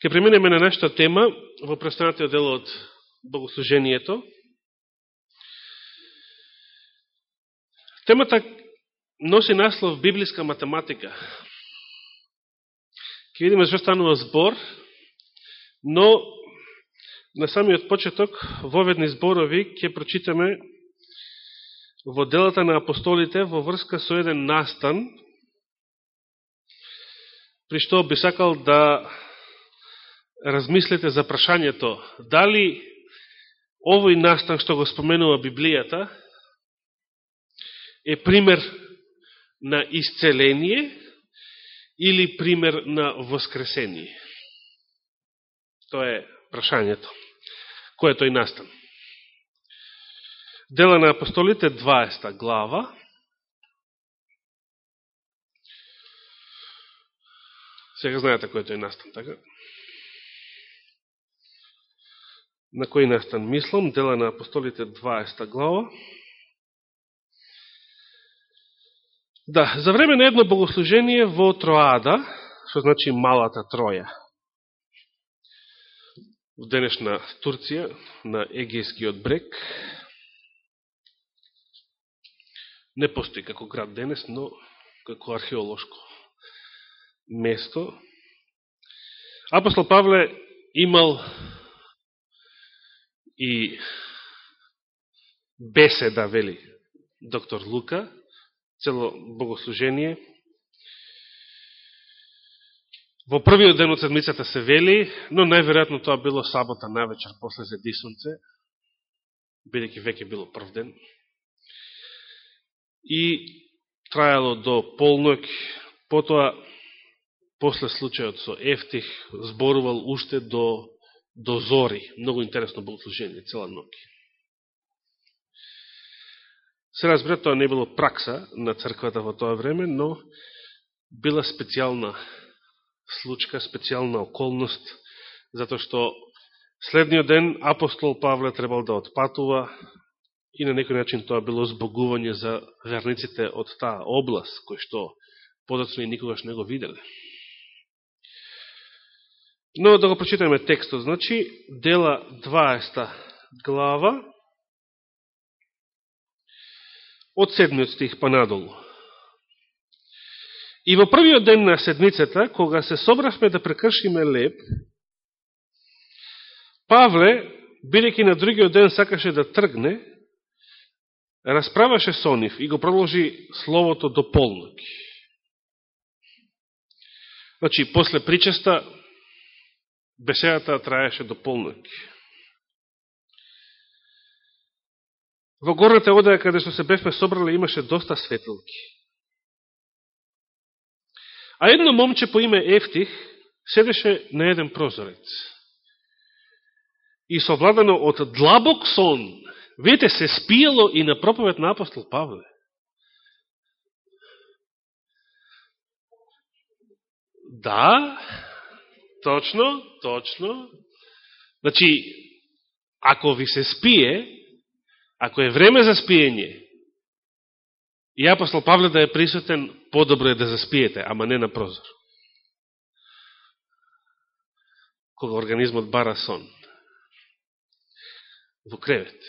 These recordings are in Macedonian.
Ке преминеме на нашата тема во престанатиот дел од богослужението. Темата носи наслов Библиска математика. Ке видиме што станува збор, но на самиот почеток во ведни зборови ќе прочитаме во делата на апостолите во врска со еден настан, при што би сакал да размислете за прашањето дали овој настан што го споменува Библијата е пример на исцеление или пример на воскресение. Тоа е прашањето. Кој е тој настан? Дела на апостолите, 20 глава. Сега знаете кој е тој настан, така? На кој настан мислам, дела на апостолите 20 глава. Да, за време на едно богослужение во Троада, што значи Малата Троја, в денешна Турција, на Егејскиот брег, не постои како град денес, но како археолошко место. Апостол Павле имал и беседа, вели доктор Лука, цело богослужение. Во првиот ден од седмицата се вели, но најверојатно тоа било сабота навечер после Зедисунце, бидеќи веќе било прв ден. И трајало до полнок, потоа, после случајот со Ефтих, зборувал уште до до зори. Многу интересно богослужение, цела ноќ. Се разбира, тоа не било пракса на црквата во тоа време, но била специјална случка, специјална околност, затоа што следниот ден апостол Павле требал да отпатува и на некој начин тоа било збогување за верниците од таа област, кој што подоцно и никогаш не го виделе. Но да го прочитаме текстот. Значи, дела 20 глава, од седмиот стих па надолу. И во првиот ден на седмицата, кога се собравме да прекршиме леп, Павле, бидеќи на другиот ден сакаше да тргне, расправаше со нив и го продолжи словото до полноки. Значи, после причеста, беседата траеше до полнок. Во горната одеја каде што се бевме собрали имаше доста светилки. А едно момче по име Ефтих седеше на еден прозорец. И совладано од длабок сон, видите, се спиело и на проповед на апостол Павле. Да, Точно, точно. Значи, ако ви се спие, ако е време за спиење, и апостол Павле да е присутен, подобро е да заспиете, ама не на прозор. Кога организмот бара сон. Во кревет.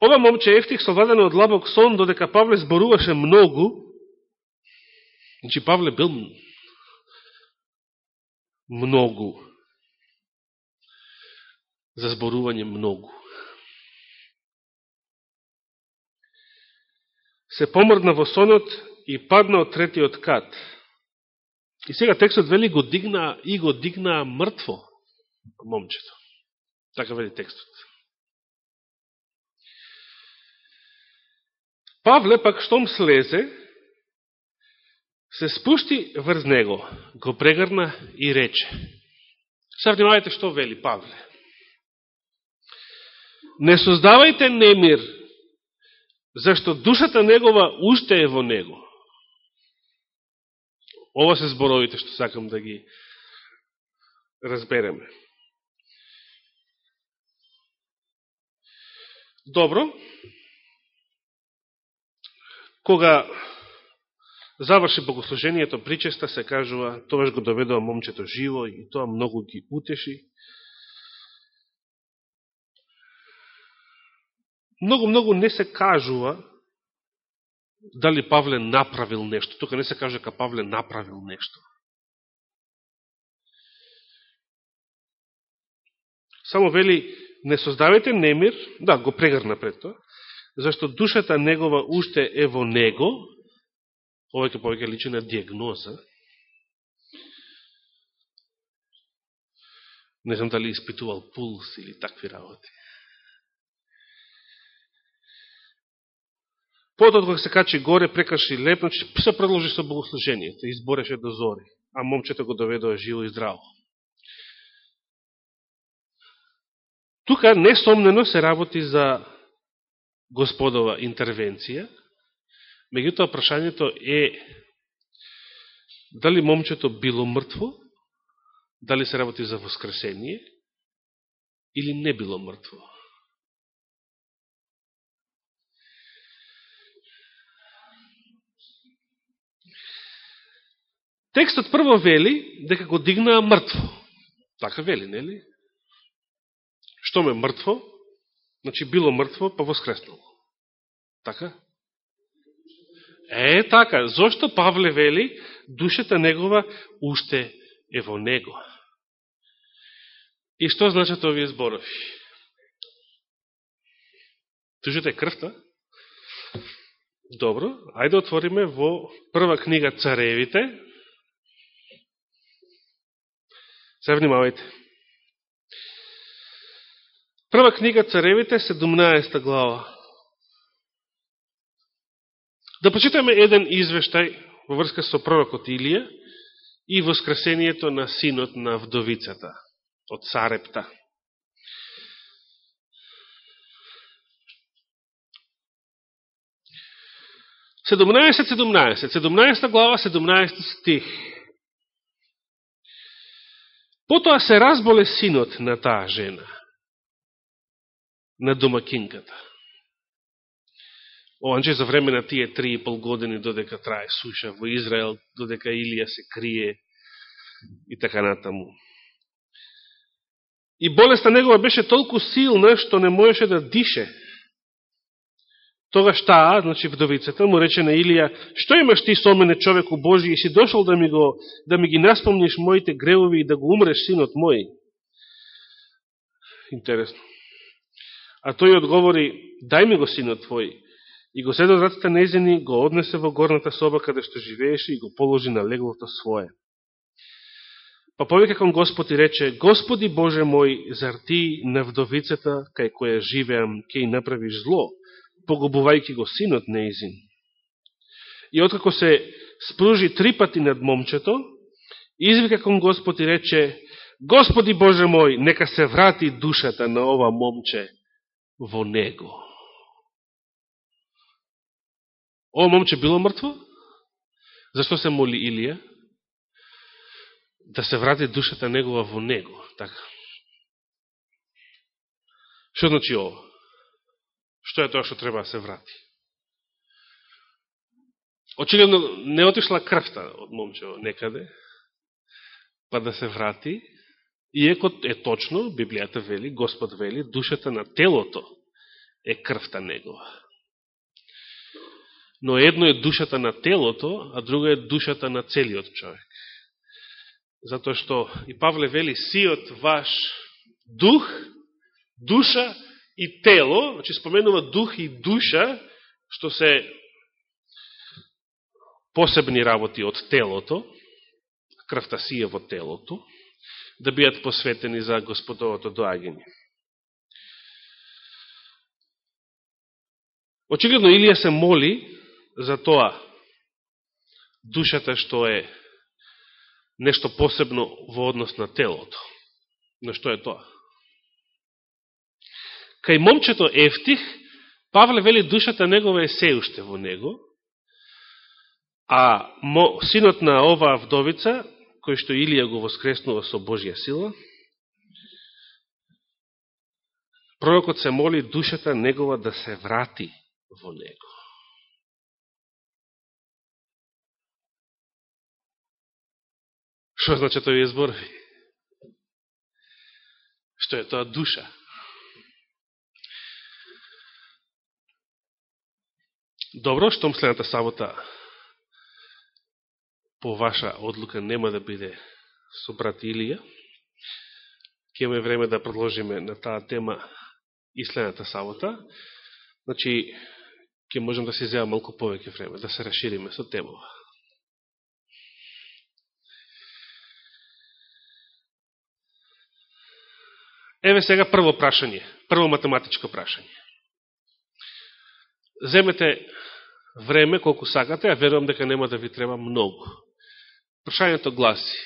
Ова момче Евтих совладено од лабок сон, додека Павле зборуваше многу, Значи, Павле бил многу за зборување многу. Се помрдна во сонот и падна од третиот кат. И сега текстот вели го дигна и го дигна мртво момчето. Така вели текстот. Павле пак штом слезе, се спушти врз него, го прегрна и рече. Сега внимавајте што вели Павле. Не создавајте немир, зашто душата негова уште е во него. Ова се зборовите што сакам да ги разбереме. Добро. Кога Заврши богослужението причеста, се кажува, тогаш го доведува момчето живо и тоа многу ги утеши. Многу-многу не се кажува дали Павле направил нешто. Тука не се каже дека Павле направил нешто. Само вели, не создавајте немир, да, го прегарна пред тоа, зашто душата негова уште е во него, повеќе повеќе личи на диагноза, не знам дали испитувал пулс или такви работи. Потот кога се качи горе, прекаши лепно, се продолжи со богослужението, избореше до зори, а момчето го доведува живо и здраво. Тука несомнено се работи за господова интервенција, меѓутоа прашањето е дали момчето било мртво, дали се работи за воскресение или не било мртво. Текстот прво вели дека го дигнаа мртво. Така вели, нели? Што ме мртво? Значи било мртво, па воскреснало. Така? Е, така. Зошто Павле вели, душата негова уште е во него? И што значат овие зборови? Душата е крвта? Добро, ајде отвориме во прва книга Царевите. Се внимавајте. Прва книга Царевите, 17 глава. Да почитаме еден извештај во врска со пророкот Илија и воскресението на синот на вдовицата од Сарепта. Седумнаесет, седумнаесет, седумнаеста глава, седумнаести стих. Потоа се разболе синот на таа жена – на домакинката. Оанче за време на тие три и пол години додека трае суша во Израел, додека Илија се крие и така натаму. И болеста негова беше толку силна, што не можеше да дише. Тогаш таа, значи вдовицата, му рече на Илија, што имаш ти со мене, човеку Божи, и си дошол да ми, го, да ми ги наспомниш моите гревови и да го умреш синот мој? Интересно. А тој одговори, дај ми го синот твој. И го седо раците незени, го однесе во горната соба каде што живееше и го положи на леглото свое. Па повеќе кон Господ и рече, Господи Боже мој, зар ти на вдовицата, кај која живеам, ке и направиш зло, погубувајќи го синот неизин. И откако се спружи три пати над момчето, извика кон Господ и рече, Господи Боже мој, нека се врати душата на ова момче, во него. Ово момче било мртво? Зашто се моли Илија? Да се врати душата негова во него. Така. Што значи ово? Што е тоа што треба да се врати? Очигледно не отишла крвта од момчево некаде, па да се врати, Иеко е точно, Библијата вели, Господ вели, душата на телото е крвта негова. Но едно е душата на телото, а друго е душата на целиот човек. Затоа што и Павле вели, сиот ваш дух, душа и тело, значи споменува дух и душа, што се посебни работи од телото, крвта сие во телото, да бидат посветени за Господовото доаѓање. Очигледно Илија се моли за тоа душата што е нешто посебно во однос на телото. Но што е тоа? Кај момчето Ефтих, Павле вели душата негова е се уште во него, а синот на оваа вдовица кој што Илија го воскреснува со Божја сила, пророкот се моли душата негова да се врати во него. Што значи тој избор? Што е тоа душа? Добро, штом следната сабота по ваша одлука нема да биде со брат Илија, ќе имаме време да продолжиме на таа тема и следната сабота. Значи, ќе можем да се изјава малку повеќе време, да се расшириме со темова. Еве сега прво прашање, прво математичко прашање. Земете време колку сакате, а верувам дека нема да ви треба многу. Прашањето гласи,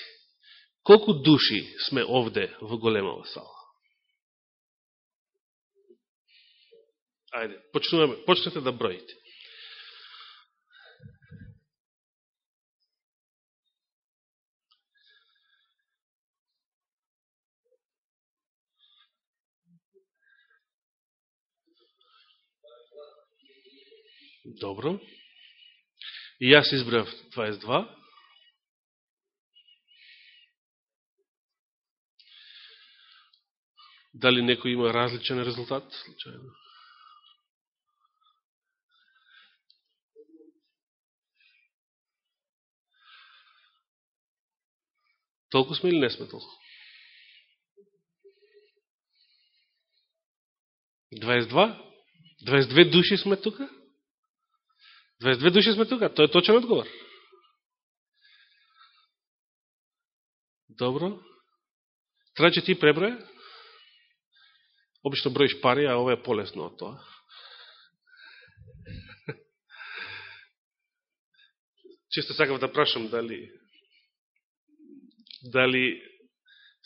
колку души сме овде во големава сала? Ајде, почнуваме, почнете да броите. Добро. И јас избрав 22. Дали некој има различен резултат? Случајно. Толку сме или не сме толку? 22? 22 души сме тука? 22 души сме тука, тоа е точен одговор. Добро. Трајче ти преброја? Обично броиш пари, а ова е полесно од тоа. Често сакав да прашам дали дали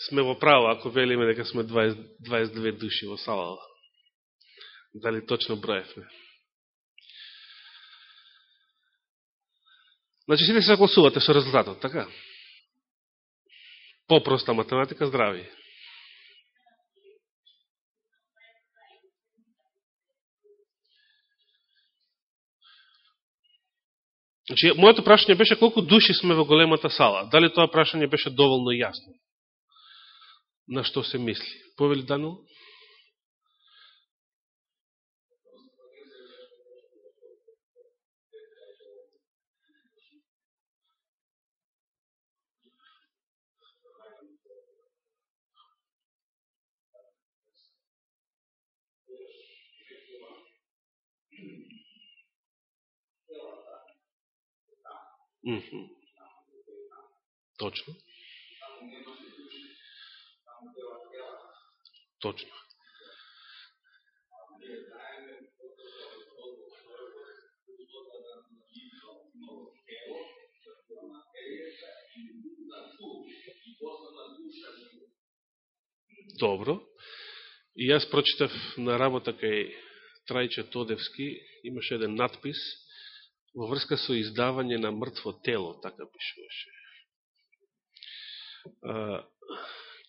сме во право ако велиме дека сме 20, 22 души во салава. Дали точно броевме. Значи, сите се согласувате со резултатот, така? Попроста математика, здрави. Значи, моето прашање беше колку души сме во големата сала. Дали тоа прашање беше доволно јасно? На што се мисли? Повели Данил? Mm -hmm. Точно. Точно. Добро. И јас прочитав на работа кај Трајче Тодевски, имаше еден надпис – во врска со издавање на мртво тело, така пишуваше.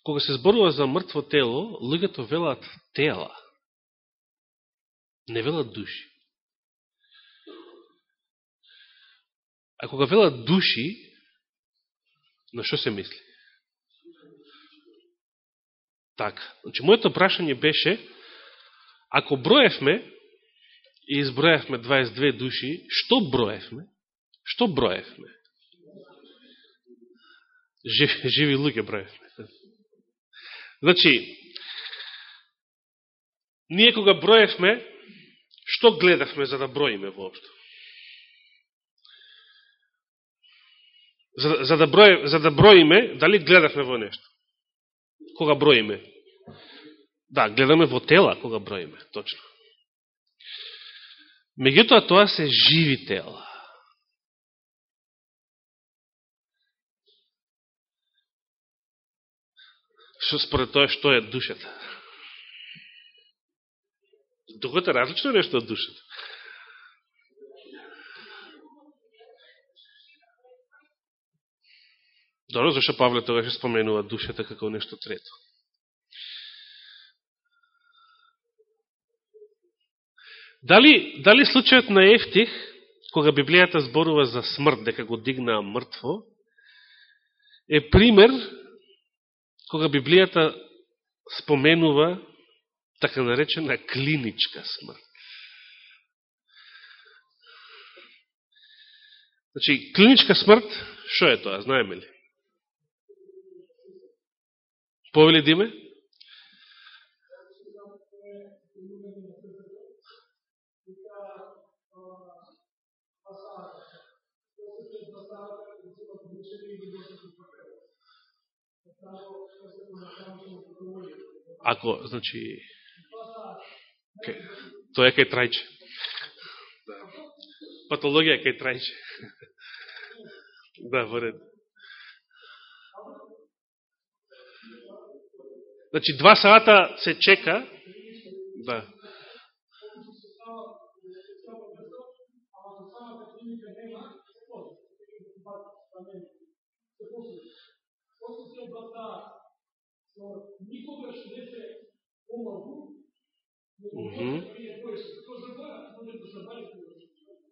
Кога се зборува за мртво тело, луѓето велат тела, не велат души. А кога велат души, на што се мисли? Така. Значи, моето прашање беше, ако броевме и изброевме 22 души, што броевме? Што броевме? Живи, живи луѓе броевме. Значи, ние кога броевме, што гледавме за да броиме воопшто? За, за, да брои, за да броиме, дали гледавме во нешто? Кога броиме? Да, гледаме во тела кога броиме, точно. Меѓутоа, тоа се живи тела. Што според тоа што е душата? Духот е различно нешто од душата. Добро, зашто Павле тогаш споменува душата како нешто трето? Дали, дали случајот на Ефтих, кога Библијата зборува за смрт, дека го дигнаа мртво, е пример кога Библијата споменува така наречена клиничка смрт. Значи, клиничка смрт, што е тоа, знаеме ли? Повели Диме? Ако, значи, тоа е кај трајче. Патологија е кај трајче. да, во ред. Значи, два сата се чека, да.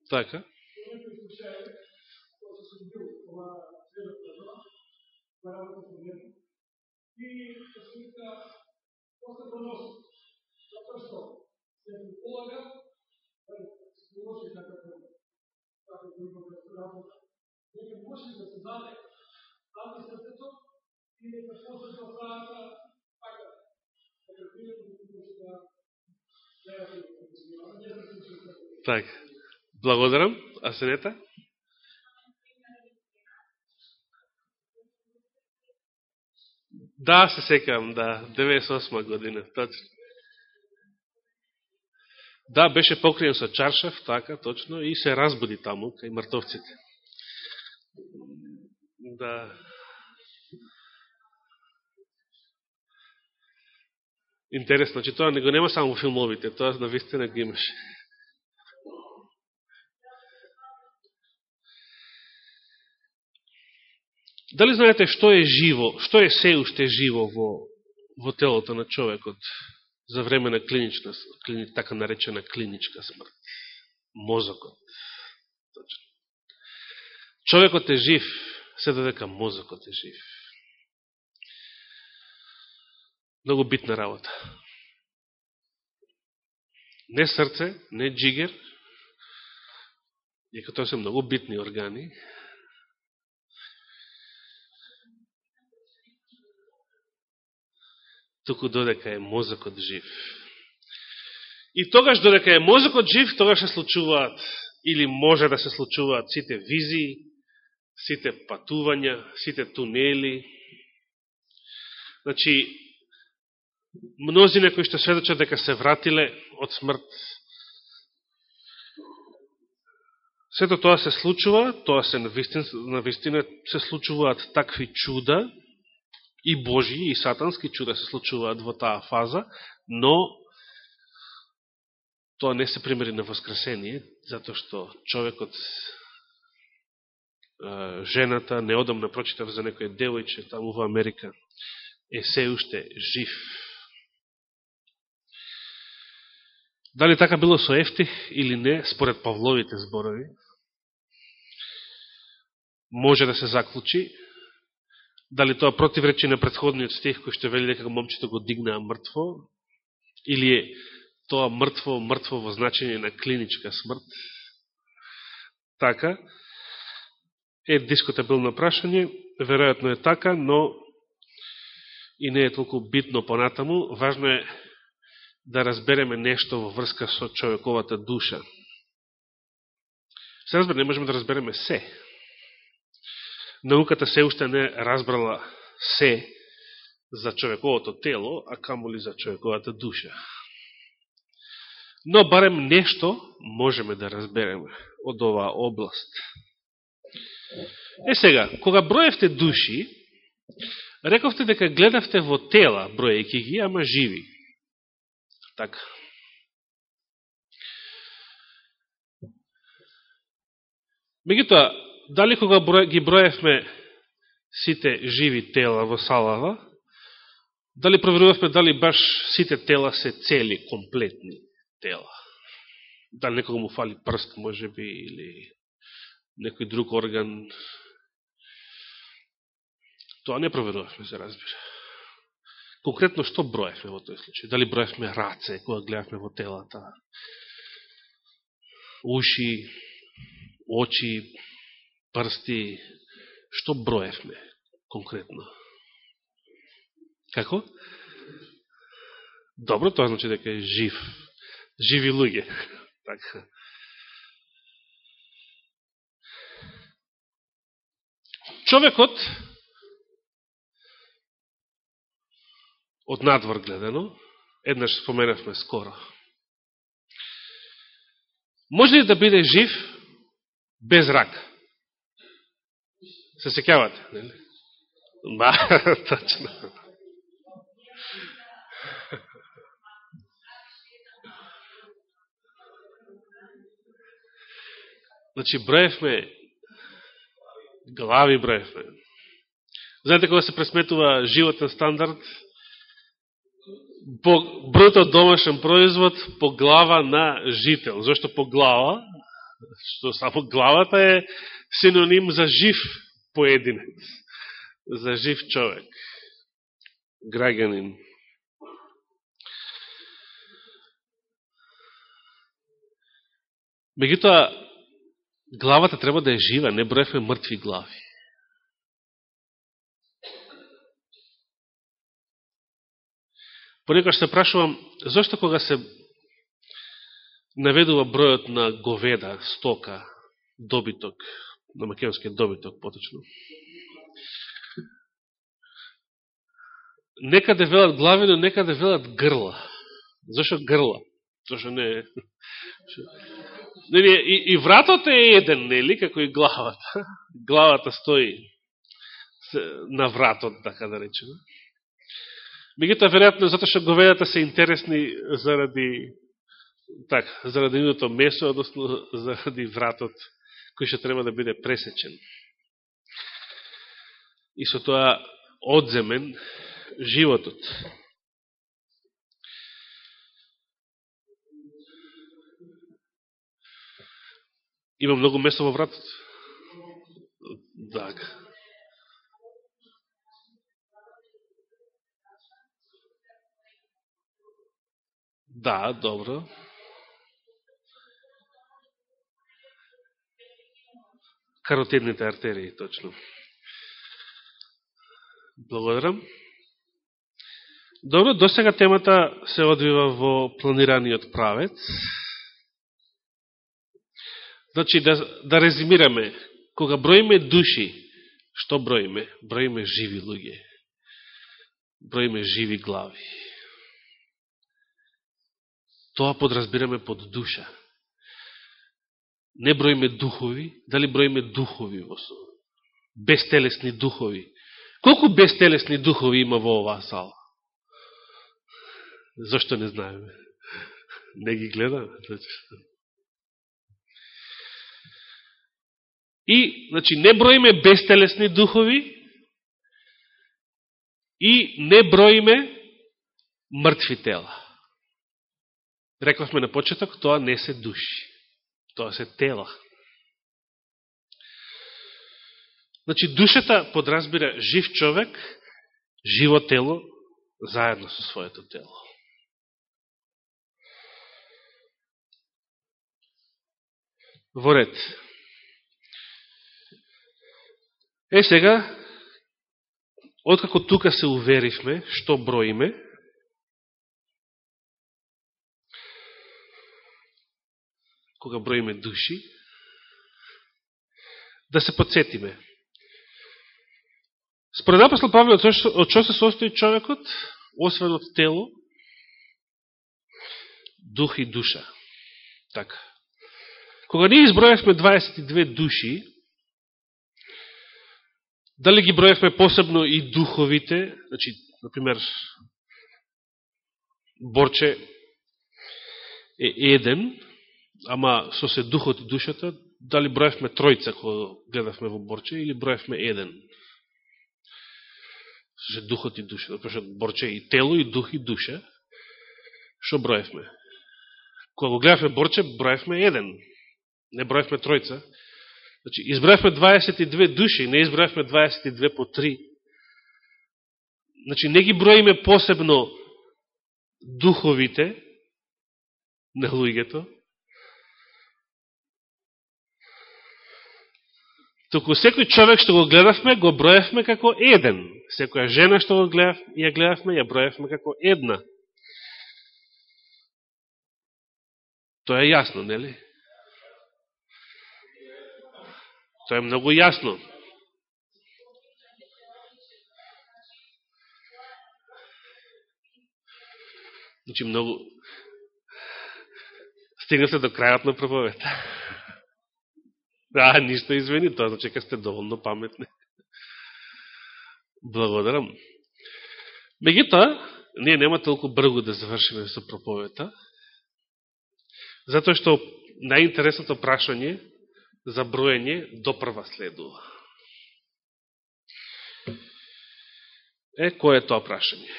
Така. И се така да така. Благодарам. Асенета. Да, се секам, да. 98 година, точно. Да, беше покриен со чаршав, така, точно, и се разбуди таму, кај мртовците. Да. Интересно, че значи тоа не го нема само во филмовите, тоа на вистина ги имаше. Дали знаете што е живо, што е се уште живо во, во телото на човекот за време на клинична, клини, така наречена клиничка смрт? Мозокот. Точно. Човекот е жив, се додека мозокот е жив. Многу битна работа. Не срце, не джигер, иако тоа се многу битни органи, туку додека е мозокот жив. И тогаш додека е мозокот жив, тогаш се случуваат, или може да се случуваат сите визии, сите патувања, сите тунели. Значи, Мнозине кои што сведочат дека се вратиле од смрт. Сето тоа се случува, тоа се на вистина, на вистина се случуваат такви чуда, и Божи, и сатански чуда се случуваат во таа фаза, но тоа не се примери на воскресение, затоа што човекот, жената, неодамна прочитав за некој девојче таму во Америка, е се уште жив Дали така било со Ефтих или не, според Павловите зборови, може да се заклучи. Дали тоа противречи на предходниот стих кој што вели дека момчето го дигнаа мртво, или е тоа мртво, мртво во значење на клиничка смрт. Така, е дискутабилно прашање, веројатно е така, но и не е толку битно понатаму. Важно е да разбереме нешто во врска со човековата душа. Се разбер, не можеме да разбереме се. Науката се уште не разбрала се за човековото тело, а камоли за човековата душа. Но барем нешто можеме да разбереме од оваа област. Е сега, кога броевте души, рековте дека гледавте во тела, броејќи ги, ама живи. Така. Мегутоа, дали кога ги броевме сите живи тела во салава, дали проверувавме дали баш сите тела се цели, комплетни тела? Дали некога му фали прст, може би, или некој друг орган? Тоа не проверувавме, се разбира. Конкретно што броевме во тој случај? Дали броевме раце, кога гледавме во телата? Уши, очи, прсти, што броевме конкретно? Како? Добро, тоа значи дека е жив. Живи луѓе. Така. Човекот, од надвор гледано, еднаш споменавме скоро, може ли да биде жив без рак? Се секјавате, нели? Ба, точно. Значи, броевме, глави броевме. Знаете, кога се пресметува животен стандард, по бруто домашен производ по глава на жител. Зошто по глава? Што само главата е синоним за жив поединец, за жив човек, граѓанин. Меѓутоа, главата треба да е жива, не броевме мртви глави. Понекаш се прашувам, зашто кога се наведува бројот на говеда, стока, добиток, на македонскиот добиток, поточно, некаде велат глави, но некаде велат грла. Зашто грла? Зашто не е... Нели, и, и вратот е еден, нели, како и главата. Главата стои на вратот, така да речеме. Мегуто, веројатно, затоа што говедата се интересни заради така, заради нивното месо, односно заради вратот кој што треба да биде пресечен. И со тоа одземен животот. Има многу место во вратот? Така. Да, добро. Каротидните артерии, точно. Благодарам. Добро, до сега темата се одвива во планираниот правец. Значи, да, да резимираме, кога броиме души, што броиме? Броиме живи луѓе. Броиме живи глави. Тоа подразбираме под душа. Не броиме духови, дали броиме духови во Бестелесни духови. Колку бестелесни духови има во оваа сала? Зошто не знаеме? Не ги гледаме? Значи и, значи, не броиме бестелесни духови и не броиме мртви тела. Реклавме на почеток, тоа не се души. Тоа се тела. Значи, душата подразбира жив човек, живо тело, заедно со своето тело. Во ред. Е сега, откако тука се уверивме, што броиме, кога броиме души, да се подсетиме. Според апостол Павле, од што се состои човекот, освен од тело, дух и душа. Така. Кога ние избројавме 22 души, Дали ги броевме посебно и духовите, значи, например, Борче е еден, ама со се духот и душата, дали броевме тројца кога гледавме во Борче, или броевме еден. Со се духот и душата, да пошто Борче и тело, и дух и душа, што броевме? Кога го гледавме Борче, броевме еден, не броевме тројца, Значи, избравме 22 души, не избравме 22 по 3, Значи, не ги броиме посебно духовите на луѓето, Току секој човек што го гледавме, го броевме како еден. Секоја жена што го гледав, ја гледавме, ја броевме како една. Тоа е јасно, нели? Тоа е многу јасно. Значи, многу... Стигнате до крајот на проповета. Да, ништо извини, тоа значи дека сте доволно паметни. Благодарам. Меѓутоа, ние нема толку бргу да завршиме со проповета, затоа што најинтересното прашање за броење допрва следува. Е, кој е тоа прашање?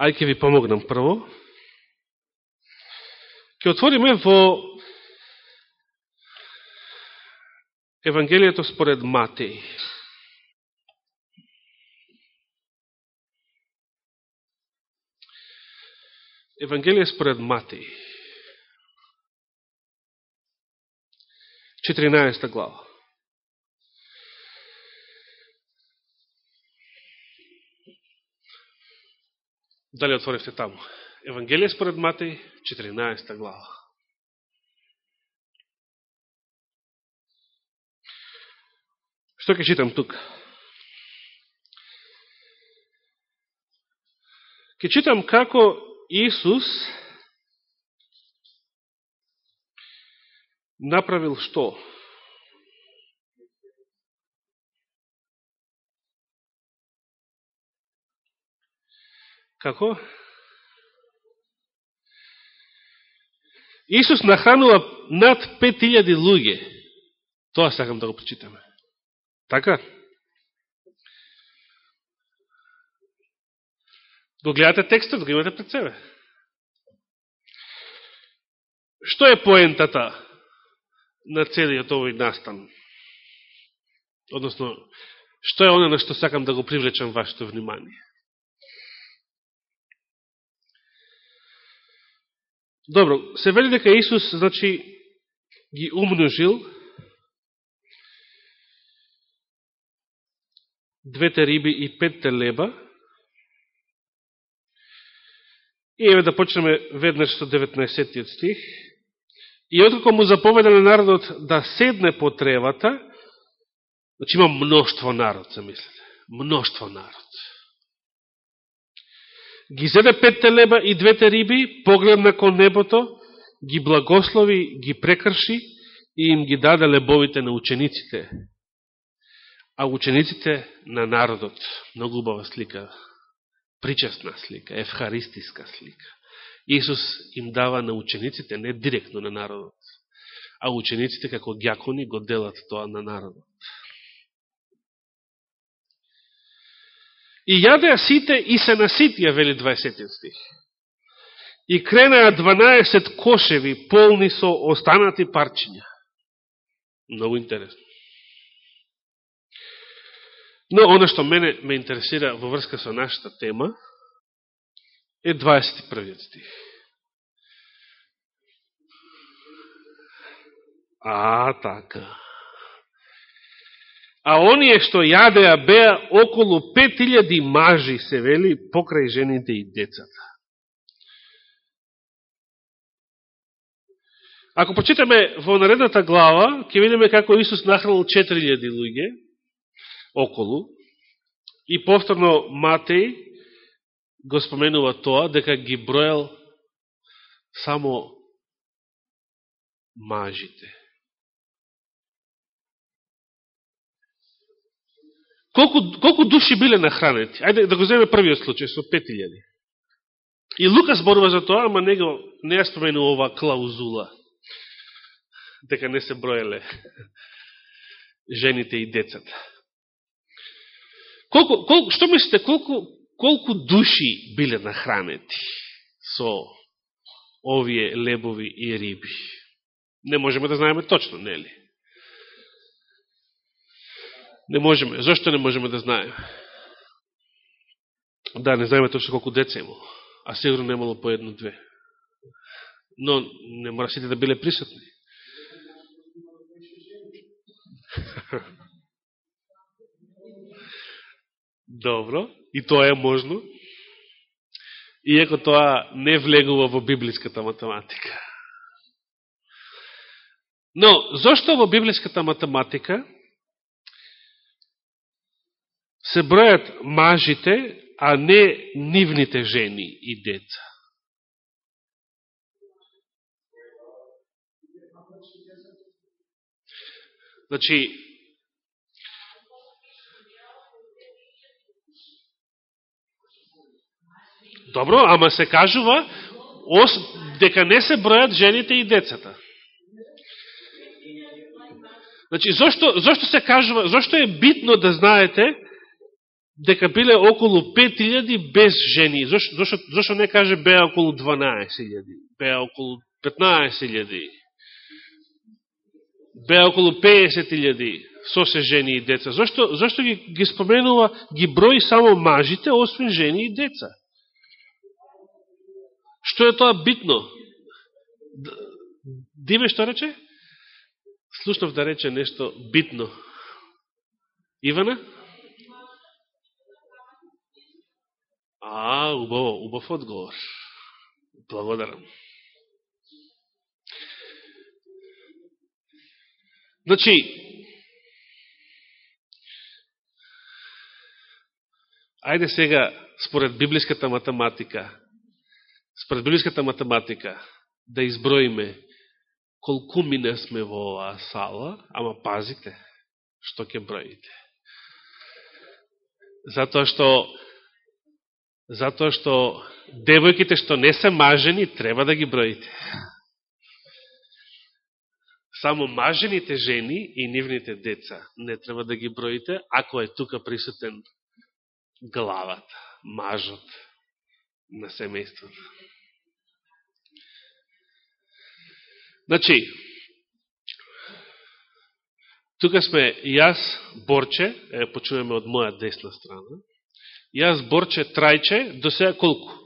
Ајке ви помогнам прво. Ке отвориме во Евангелието според Матеј. Евангелие според Матеј. 14 глава. Дали отворивте таму? Евангелие според Матеј, 14 глава. Што ќе читам тука? Ке читам како Исус направил што? Како? Исус нахранува над 5000 луѓе. Тоа сакам да го прочитаме. Така? Го гледате текстот, го имате пред себе. Што е поентата на целиот овој настан? Односно, што е оно на што сакам да го привлечам вашето внимание? Добро, се вели дека Исус, значи, ги умножил двете риби и петте леба. И еве да почнеме веднаш со 19 стих. И откако му заповеда на народот да седне по тревата, значи има мноштво народ, се мислите. Мноштво народ ги зеде петте леба и двете риби, погледна кон небото, ги благослови, ги прекрши и им ги даде лебовите на учениците. А учениците на народот, многу убава слика, причастна слика, евхаристиска слика. Исус им дава на учениците, не директно на народот, а учениците како гјакони го делат тоа на народот. И јадеа сите и се наситија, вели 20 стих. И кренаа 12 кошеви полни со останати парчиња. Много интересно. Но оно што мене ме интересира во врска со нашата тема е 21 стих. А, така. А оние што јадеа беа околу 5000 мажи, се вели, покрај жените и децата. Ако почитаме во наредната глава, ќе видиме како Исус нахранил 4000 луѓе околу и повторно Матеј го споменува тоа дека ги броел само мажите. Колку, колку души биле нахранети? Ајде да го земе првиот случај со 5000. И Лука зборува за тоа, ама не, го, не ја споменува ова клаузула. Дека не се броеле жените и децата. Колку, колку, што мислите, колку, колку души биле нахранети со овие лебови и риби? Не можеме да знаеме точно, нели? Не можеме. Зошто не можеме да знаеме? Да, не знаеме точно колку деца имало. А сигурно не имало по едно-две. Но не мора сите да биле присутни. Добро, и тоа е можно, Иеко тоа не влегува во библиската математика. Но, зашто во библиската математика се бројат мажите, а не нивните жени и деца? Значи, Добро, ама се кажува ос, дека не се бројат жените и децата. Значи, зашто, зашто се кажува, зашто е битно да знаете дека биле околу 5000 без жени? Зошто зашто, зашто не каже беа околу 12.000, беа околу 15.000, беа околу 50.000 со се жени и деца? Зошто, зошто ги, ги споменува, ги брои само мажите, освен жени и деца? Што е тоа битно? Диме што рече? Слушнав да рече нешто битно. Ивана? Ивана? А, убаво, убав одговор. Благодарам. Значи, ајде сега, според библиската математика, според библиската математика, да изброиме колку мине сме во оваа сала, ама пазите што ќе броите. Затоа што затоа што девојките што не се мажени треба да ги броите. Само мажените жени и нивните деца не треба да ги броите, ако е тука присутен главата, мажот на семејството. Значи, тука сме јас, Борче, е, почуваме од моја десна страна, јас, Борче, Трајче, до сега колку?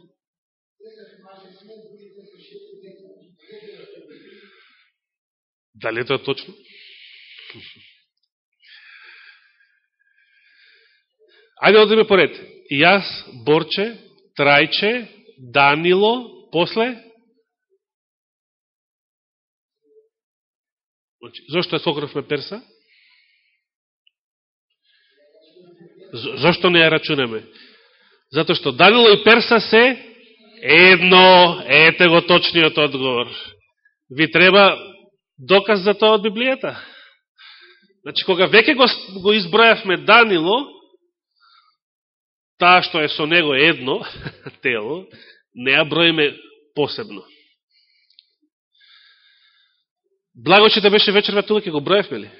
Дали е тоа точно? Ајде одиме поред. Јас, Борче, Трајче, Данило, после значи, зошто е сокровме Перса? Зошто не ја рачунеме? Зато што Данило и Перса се едно, ете го точниот одговор. Ви треба доказ за тоа од Библијата. Значи, кога веќе го, го избројавме Данило, таа што е со него едно тело, не ја броиме посебно. Благоче да беше вечерва тука, ќе го броевме ли?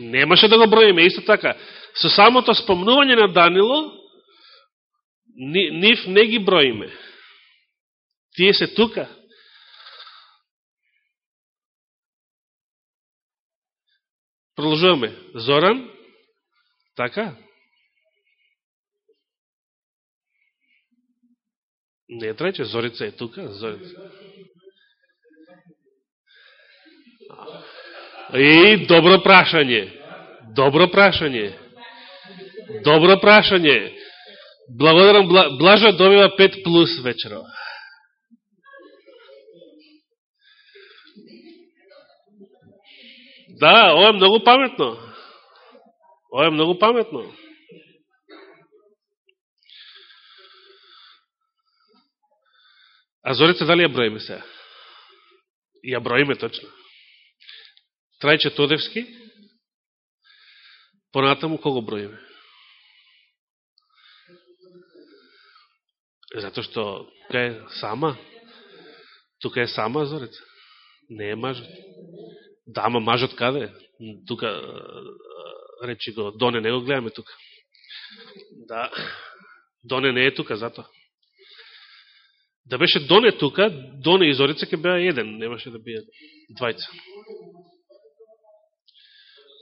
Немаше да го броиме, исто така. Со самото спомнување на Данило, нив не ги броиме. Тие се тука. Продолжуваме. Зоран, така? Не трајче, Зорица е тука. Зорица. И добро прашање. Добро прашање. Добро прашање. Благодарам, Блажа добива 5 плюс вечерова. Да, ова е многу паметно. Ова е многу паметно. А зорите дали ја броиме сега? Ја броиме точно. Трајче Тодевски, понатаму кого броиме? Зато што тука е сама. Тука е сама Зорица. Не е мажот. Да, Дама мажот каде? Тука, речи го, Доне не го гледаме тука. Да, Доне не е тука, зато. Да беше Доне тука, Доне и Зорица ке беа еден, немаше да биде двајца.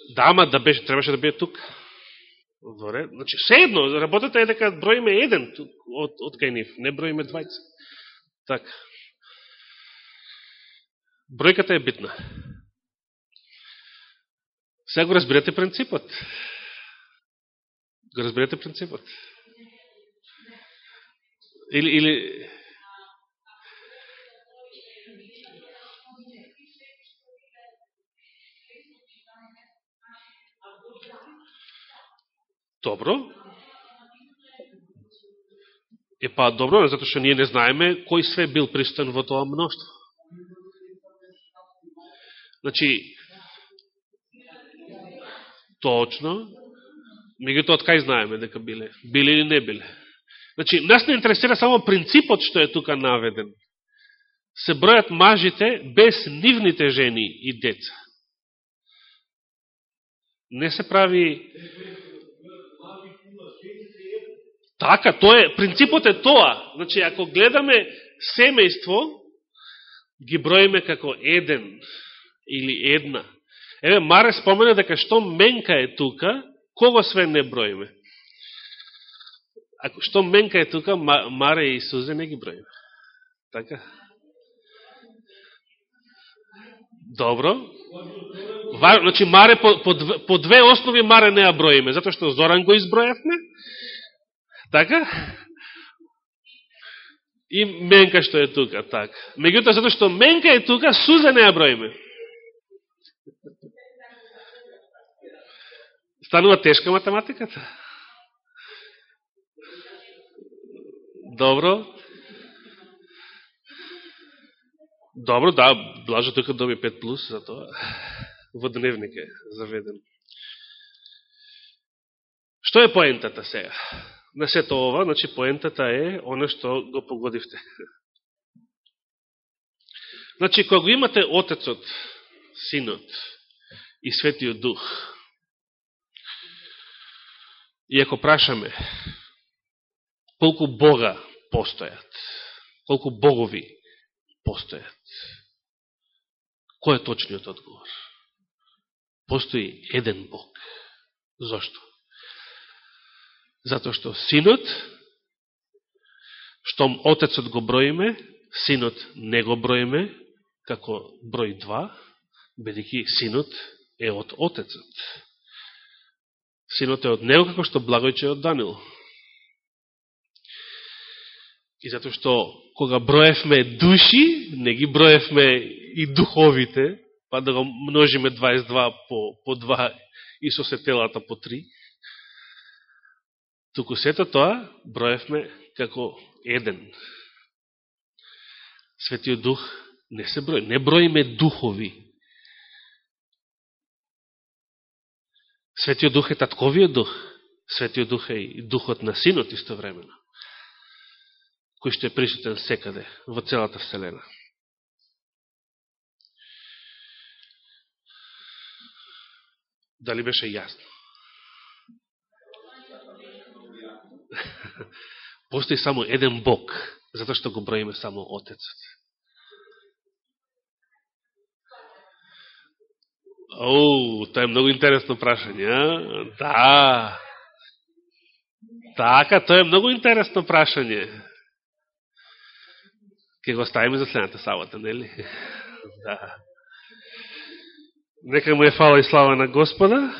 Да, ама да беше, требаше да биде тука. Во ред. Значи, се едно, работата е дека броиме еден од, од кај нив, не броиме двајца. Така. Бројката е битна. Сега го разберете принципот. Го разберете принципот. Или, или... Добро. Е па добро, затоа што ние не знаеме кој све бил пристан во тоа мноштво. Значи, точно, меѓутоа од кај знаеме дека биле? Биле или не биле? Значи, нас не интересира само принципот што е тука наведен. Се бројат мажите без нивните жени и деца. Не се прави Така, тоа е, принципот е тоа. Значи, ако гледаме семејство, ги броиме како еден или една. Еве, Маре спомена дека што менка е тука, кого све не броиме. Ако што менка е тука, Маре и Сузе не ги броиме. Така? Добро. Значи, Маре, по, по, по две основи Маре не ја броиме, затоа што Зоран го избројавме, Така? И Менка што е тука, така. Меѓутоа, затоа што Менка е тука, Суза не ја броиме. Станува тешка математиката. Добро. Добро, да, Блажо тука доби 5 плюс за тоа. Во дневник е заведен. Што е поентата сега? На сето ова, значи поентата е оно што го погодивте. Значи, кога имате Отецот, Синот и Светиот Дух, и ако прашаме колку Бога постојат, колку богови постојат, кој е точниот одговор? Постои еден Бог. Зошто? Затоа што синот, штом отецот го броиме, синот не го броиме, како број 2, бедеќи синот е од отецот. Синот е од него, како што благојче од Данил. И затоа што кога броевме души, не ги броевме и духовите, па да го множиме 22 по, по 2 и со се телата по 3, Туку сето тоа броевме како еден. Светиот Дух не се брои, не броиме духови. Светиот Дух е татковиот Дух. Светиот Дух е и Духот на Синот истовремено, кој што е присутен секаде во целата Вселена. Дали беше јасно? Постои само еден Бог, затоа што го броиме само Отецот. Оу, тоа е многу интересно прашање, а? Да. Така, тоа е многу интересно прашање. Ке го ставиме за следната сабота, нели? Да. Нека му е фала и слава на Господа.